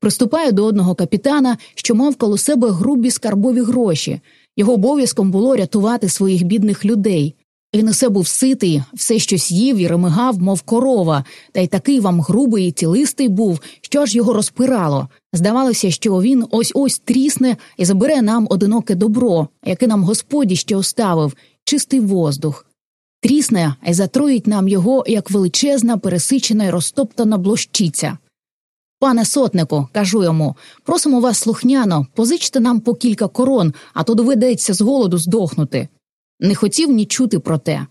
Приступає до одного капітана, що мав коло себе грубі скарбові гроші. Його обов'язком було рятувати своїх бідних людей. Він усе був ситий, все щось їв і ремигав, мов корова, та й такий вам грубий і тілистий був, що аж його розпирало. Здавалося, що він ось ось трісне і забере нам одиноке добро, яке нам Господі ще оставив, чистий воздух. Трісне і затроїть нам його, як величезна, пересичена й розтоптана блощиця. Пане сотнику, кажу йому, просимо вас слухняно, позичте нам по кілька корон, а то доведеться з голоду здохнути. Не хотів ні чути про те.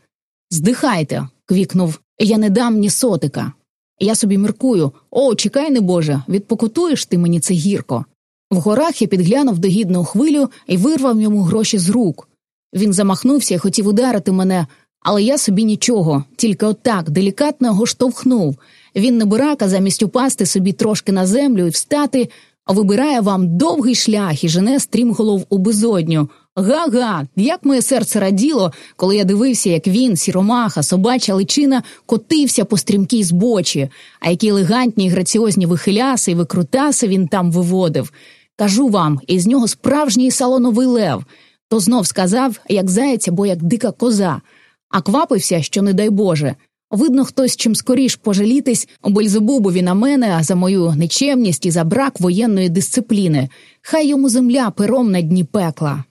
Здихайте, квікнув, я не дам ні сотика. Я собі міркую о, чекай, не Боже, відпокутуєш ти мені це гірко. В горах я підглянув догідну хвилю і вирвав йому гроші з рук. Він замахнувся і хотів ударити мене, але я собі нічого, тільки отак делікатно його штовхнув. Він не бурака замість упасти собі трошки на землю і встати, а вибирає вам довгий шлях і жене стрімголов у безодню. Га-га, як моє серце раділо, коли я дивився, як він, сіромаха, собача личина, котився по стрімкій збочі, а які елегантні й граціозні вихиляси й викрутаси він там виводив. Кажу вам, із нього справжній салоновий лев. То знов сказав, як заяць або як дика коза, а квапився, що, не дай Боже. Видно, хтось чим скоріш пожалітись у Бельзебубові на мене а за мою нечемність і за брак воєнної дисципліни. Хай йому земля пером на дні пекла.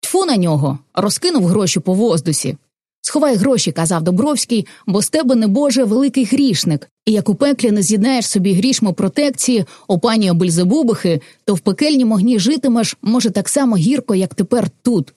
Тьфу на нього, розкинув гроші по воздусі. Сховай гроші, казав Добровський, бо з тебе не Боже великий грішник, і як у пеклі не з'єднаєш собі грішмо протекції, опанію Бельзебубихи, то в пекельнім огні житимеш, може, так само гірко, як тепер тут.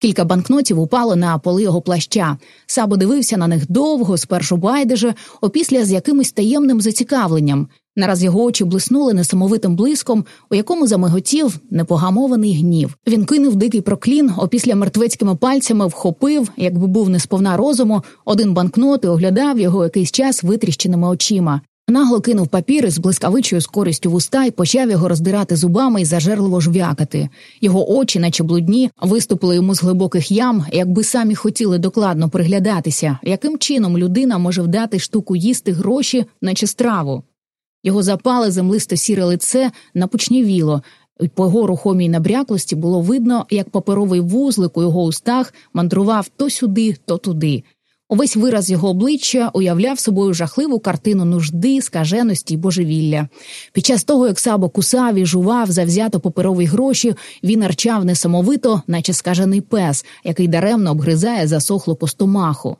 Кілька банкнотів упало на поли його плаща. Сабо дивився на них довго, спершу байдуже, опісля з якимось таємним зацікавленням. Нараз його очі блиснули несамовитим блиском, у якому замиготів непогамований гнів. Він кинув дикий проклін, опісля мертвецькими пальцями вхопив, якби був не сповна розуму, один банкнот і оглядав його якийсь час витріщеними очима. Нагло кинув папір із блискавичою скорістю в уста і почав його роздирати зубами і зажерливо жвякати. Його очі, наче блудні, виступили йому з глибоких ям, якби самі хотіли докладно приглядатися, яким чином людина може вдати штуку їсти гроші, наче страву. Його запале землисто сіре лице напучнівіло, і по його рухомій набряклості було видно, як паперовий вузлик у його устах мандрував то сюди, то туди. Увесь вираз його обличчя уявляв собою жахливу картину нужди, скаженості й божевілля. Під час того, як Сабо кусав і жував завзято паперові гроші, він арчав несамовито, наче скажений пес, який даремно обгризає засохлу постомаху.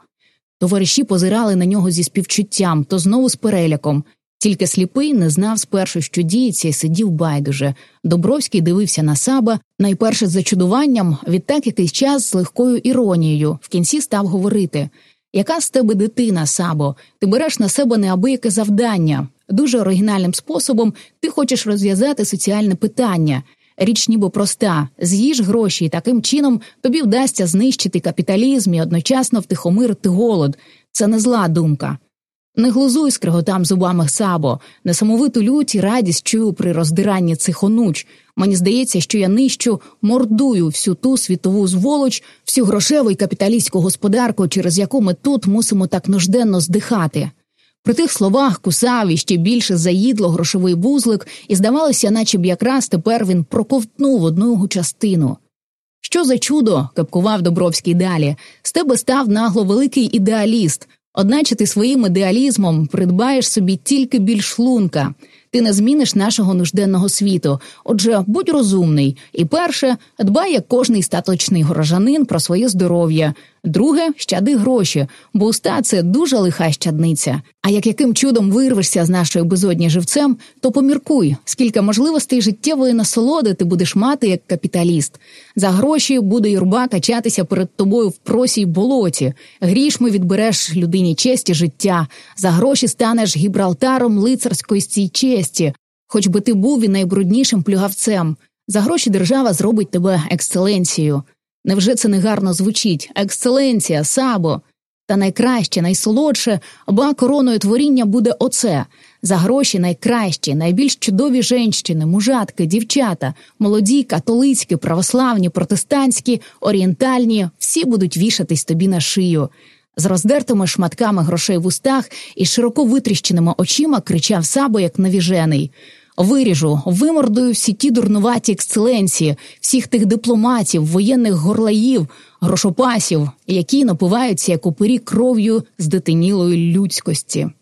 Товариші позирали на нього зі співчуттям, то знову з переляком. Тільки сліпий не знав спершу, що діється, і сидів байдуже. Добровський дивився на саба, найперше з зачудуванням, відтак якийсь час з легкою іронією. В кінці став говорити. Яка з тебе дитина, Сабо? Ти береш на себе неабияке завдання. Дуже оригінальним способом ти хочеш розв'язати соціальне питання. Річ ніби проста: з'їж гроші, і таким чином тобі вдасться знищити капіталізм і одночасно втихомирити голод. Це не зла думка. Не глузуй скриготам зубами сабо, несамовиту лють і радість чую при роздиранні цих онуч. Мені здається, що я нищу, мордую всю ту світову зволоч, всю грошеву і капіталістську господарку, через яку ми тут мусимо так нужденно здихати. При тих словах кусав і ще більше заїдло грошовий вузлик, і здавалося, наче б якраз тепер він проковтнув одну його частину. Що за чудо, кепкував Добровський далі, з тебе став нагло великий ідеаліст, одначе ти своїм ідеалізмом придбаєш собі тільки більш лунка. Ти не зміниш нашого нужденного світу. Отже, будь розумний. І перше, дбай як кожний статочний горожанин про своє здоров'я. Друге, щади гроші, бо уста це дуже лиха щадниця. А як яким чудом вирвешся з нашої безодні живцем, то поміркуй, скільки можливостей життєвої насолоди ти будеш мати як капіталіст. За гроші буде юрба качатися перед тобою в просій болоті. Грішми відбереш людині честі життя. За гроші станеш гібралтаром лицарської стій честі, хоч би ти був і найбруднішим плюгавцем. За гроші держава зробить тебе ексцеленцією. Невже це не гарно звучить? Ексцеленція, сабо. Та найкраще, найсолодше, ба короною творіння буде оце за гроші найкращі, найбільш чудові женщини, мужатки, дівчата, молоді, католицькі, православні, протестантські, орієнтальні, всі будуть вішатись тобі на шию. З роздертими шматками грошей в устах і широко витріщеними очима кричав сабо, як навіжений. Виріжу, вимордую всі ті дурнуваті ексцеленції, всіх тих дипломатів, воєнних горлаїв, грошопасів, які напиваються як упирі кров'ю з дитинілої людськості.